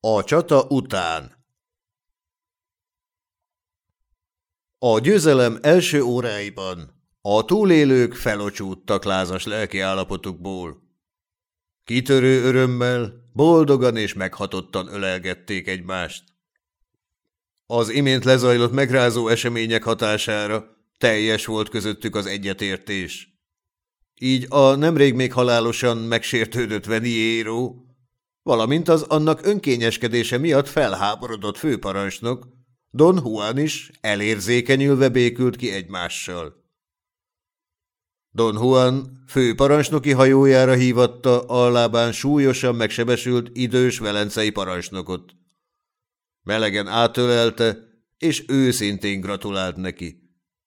A csata után A győzelem első óráiban a túlélők felocsúttak lázas lelki állapotukból. Kitörő örömmel, boldogan és meghatottan ölelgették egymást. Az imént lezajlott megrázó események hatására teljes volt közöttük az egyetértés. Így a nemrég még halálosan megsértődött Veniero, valamint az annak önkényeskedése miatt felháborodott főparancsnok, Don Juan is elérzékenyülve békült ki egymással. Don Juan főparancsnoki hajójára hívatta a lábán súlyosan megsebesült idős velencei parancsnokot. Melegen átölelte, és őszintén gratulált neki,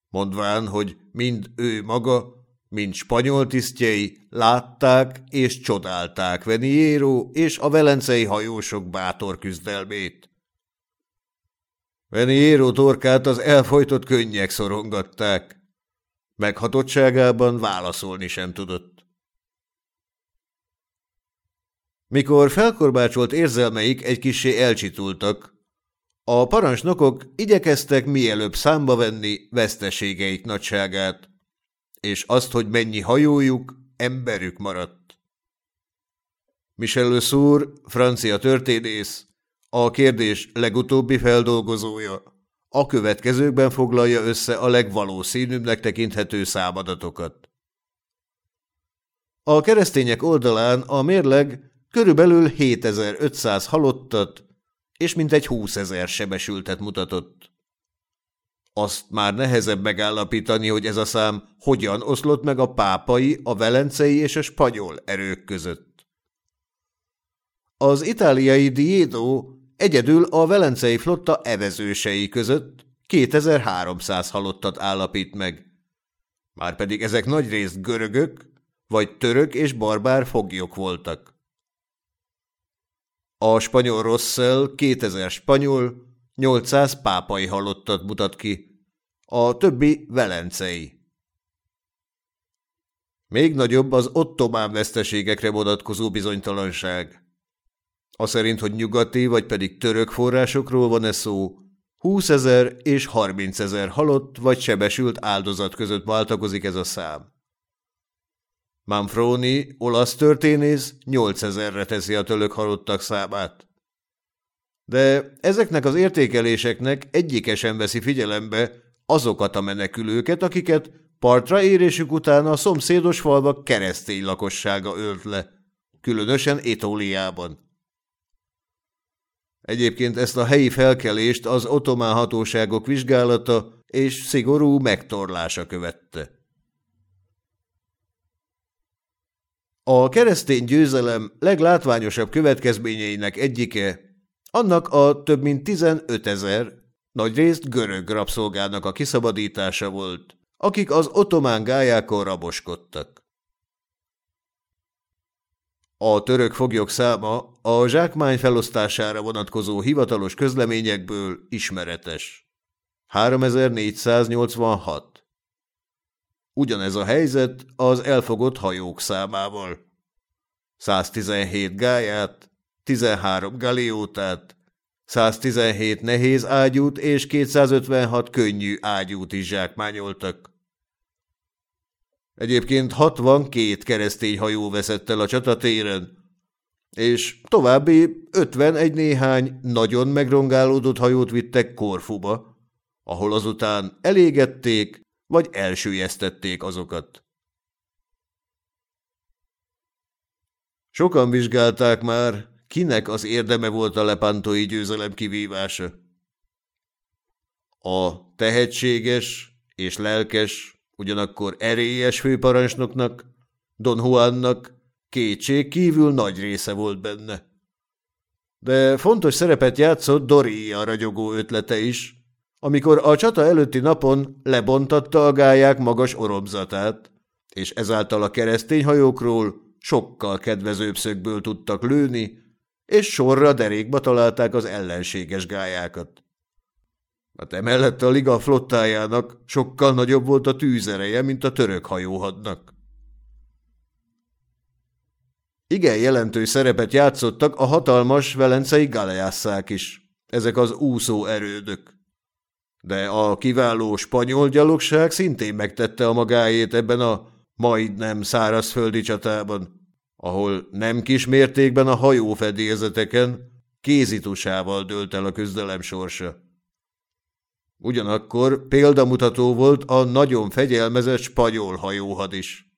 mondván, hogy mind ő maga, mind spanyol tisztjei látták és csodálták Veniero és a velencei hajósok bátor küzdelmét. Veniero torkát az elfolytott könnyek szorongatták. Meghatottságában válaszolni sem tudott. Mikor felkorbácsolt érzelmeik egy kisé elcsitultak, a parancsnokok igyekeztek mielőbb számba venni veszteségeik nagyságát, és azt, hogy mennyi hajójuk, emberük maradt. Michel Le francia történész, a kérdés legutóbbi feldolgozója, a következőkben foglalja össze a legvalószínűbbnek tekinthető számadatokat. A keresztények oldalán a mérleg körülbelül 7500 halottat és mintegy 20 ezer sebesültet mutatott. Azt már nehezebb megállapítani, hogy ez a szám hogyan oszlott meg a pápai, a velencei és a spanyol erők között. Az itáliai Diedo egyedül a velencei flotta evezősei között 2300 halottat állapít meg. Márpedig ezek nagyrészt görögök, vagy török és barbár foglyok voltak. A spanyol Rosszel 2000 spanyol, 800 pápai halottat mutat ki, a többi velencei. Még nagyobb az ottomán veszteségekre vonatkozó bizonytalanság. A szerint, hogy nyugati vagy pedig török forrásokról van-e szó, 20 ezer és 30 ezer halott vagy sebesült áldozat között váltakozik ez a szám. Manfroni, olasz történész, 8 ezerre teszi a tölök halottak számát. De ezeknek az értékeléseknek egyike sem veszi figyelembe azokat a menekülőket, akiket partra érésük után a szomszédos falvak keresztény lakossága ölt le, különösen Etóliában. Egyébként ezt a helyi felkelést az otomán hatóságok vizsgálata és szigorú megtorlása követte. A keresztény győzelem leglátványosabb következményeinek egyike annak a több mint 15 ezer, nagyrészt görög rabszolgának a kiszabadítása volt, akik az otomán gályákon raboskodtak. A török foglyok száma a zsákmány felosztására vonatkozó hivatalos közleményekből ismeretes. 3486. Ugyanez a helyzet az elfogott hajók számával. 117 gályát, 13 galiótát, 117 nehéz ágyút és 256 könnyű ágyút is zsákmányoltak. Egyébként 62 keresztény hajó veszett el a csatatéren, és további 51 néhány nagyon megrongálódott hajót vittek Korfuba, ahol azután elégették vagy elsőjeztették azokat. Sokan vizsgálták már, kinek az érdeme volt a lepántói győzelem kivívása. A tehetséges és lelkes, ugyanakkor erélyes főparancsnoknak, Don Juannak kétség kívül nagy része volt benne. De fontos szerepet játszott Doria ragyogó ötlete is, amikor a csata előtti napon lebontatta a gályák magas oromzatát, és ezáltal a keresztény hajókról sokkal kedvezőbb szögből tudtak lőni, és sorra derékba találták az ellenséges gályákat. Hát emellett a liga flottájának sokkal nagyobb volt a tűzereje, mint a török hajóhadnak. Igen jelentős szerepet játszottak a hatalmas velencei galeásszák is, ezek az úszó erődök. De a kiváló spanyol gyalogság szintén megtette a magáét ebben a majdnem szárazföldi csatában, ahol nem kis mértékben a hajófedélzeteken kézitusával dőlt el a küzdelem sorsa. Ugyanakkor példamutató volt a nagyon fegyelmezett spanyol hajóhad is.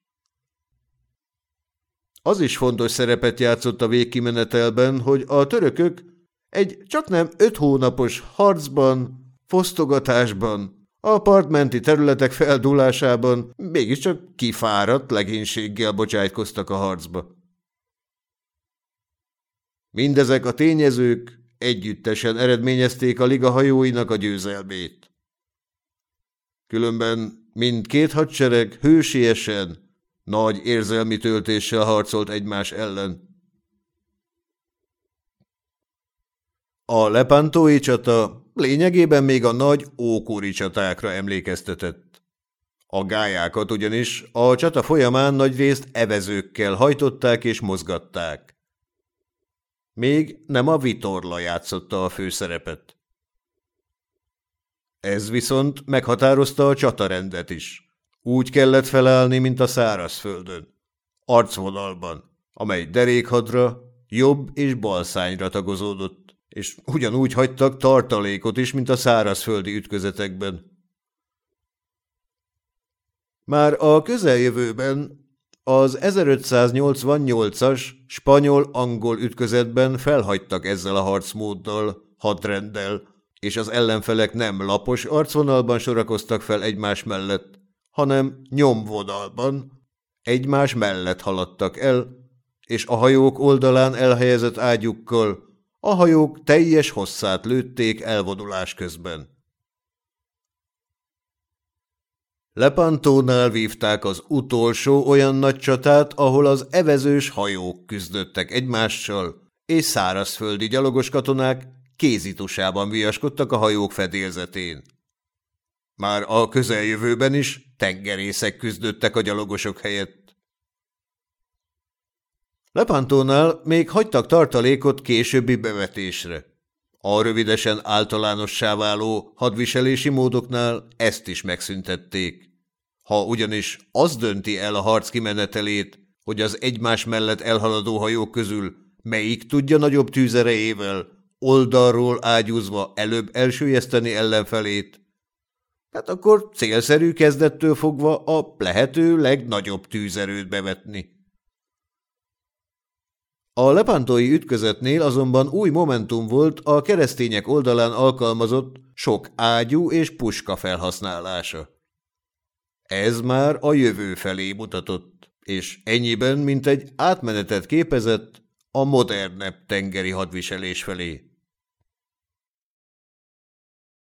Az is fontos szerepet játszott a végkimenetelben, hogy a törökök egy csak nem öt hónapos harcban, fosztogatásban, a partmenti területek feldulásában mégiscsak kifáradt legénységgel bocsájtkoztak a harcba. Mindezek a tényezők együttesen eredményezték a liga hajóinak a győzelmét. Különben mindkét hadsereg hősiesen, nagy érzelmi töltéssel harcolt egymás ellen. A lepántói csata lényegében még a nagy ókori csatákra emlékeztetett. A gályákat ugyanis a csata folyamán nagyrészt evezőkkel hajtották és mozgatták. Még nem a vitorla játszotta a főszerepet. Ez viszont meghatározta a csatarendet is. Úgy kellett felállni, mint a szárazföldön. Arcvonalban, amely derékhadra, jobb és balszányra tagozódott, és ugyanúgy hagytak tartalékot is, mint a szárazföldi ütközetekben. Már a közeljövőben az 1588-as spanyol-angol ütközetben felhagytak ezzel a harcmóddal, hadrenddel, és az ellenfelek nem lapos arcvonalban sorakoztak fel egymás mellett, hanem nyomvonalban, egymás mellett haladtak el, és a hajók oldalán elhelyezett ágyukkal a hajók teljes hosszát lőtték elvonulás közben. Lepantónál vívták az utolsó olyan nagy csatát, ahol az evezős hajók küzdöttek egymással, és szárazföldi gyalogos katonák kézitusában viaskodtak a hajók fedélzetén. Már a közeljövőben is tengerészek küzdöttek a gyalogosok helyett. Lepantónál még hagytak tartalékot későbbi bevetésre. A rövidesen általánossá váló hadviselési módoknál ezt is megszüntették. Ha ugyanis az dönti el a harc kimenetelét, hogy az egymás mellett elhaladó hajók közül melyik tudja nagyobb tűzerejével, oldalról ágyúzva előbb elsőjeszteni ellenfelét, hát akkor célszerű kezdettől fogva a lehető legnagyobb tűzerőt bevetni. A lepántói ütközetnél azonban új momentum volt a keresztények oldalán alkalmazott sok ágyú és puska felhasználása. Ez már a jövő felé mutatott, és ennyiben, mint egy átmenetet képezett a modernebb tengeri hadviselés felé.